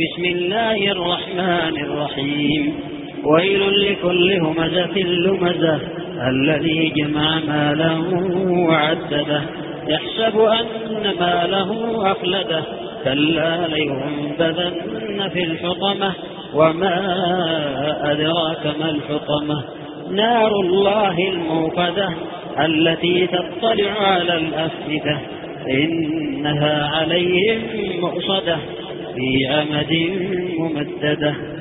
بسم الله الرحمن الرحيم. ويل لكل همزة لمزة الذي جمع ماله وعدده. يحسب أن ماله أخلده. كلا لينبذن في الحطمة وما أدراك ما الحطمة. نار الله الموقدة التي تطلع على الأفئدة. إنها عليهم مؤصدة. في عمد ممددة.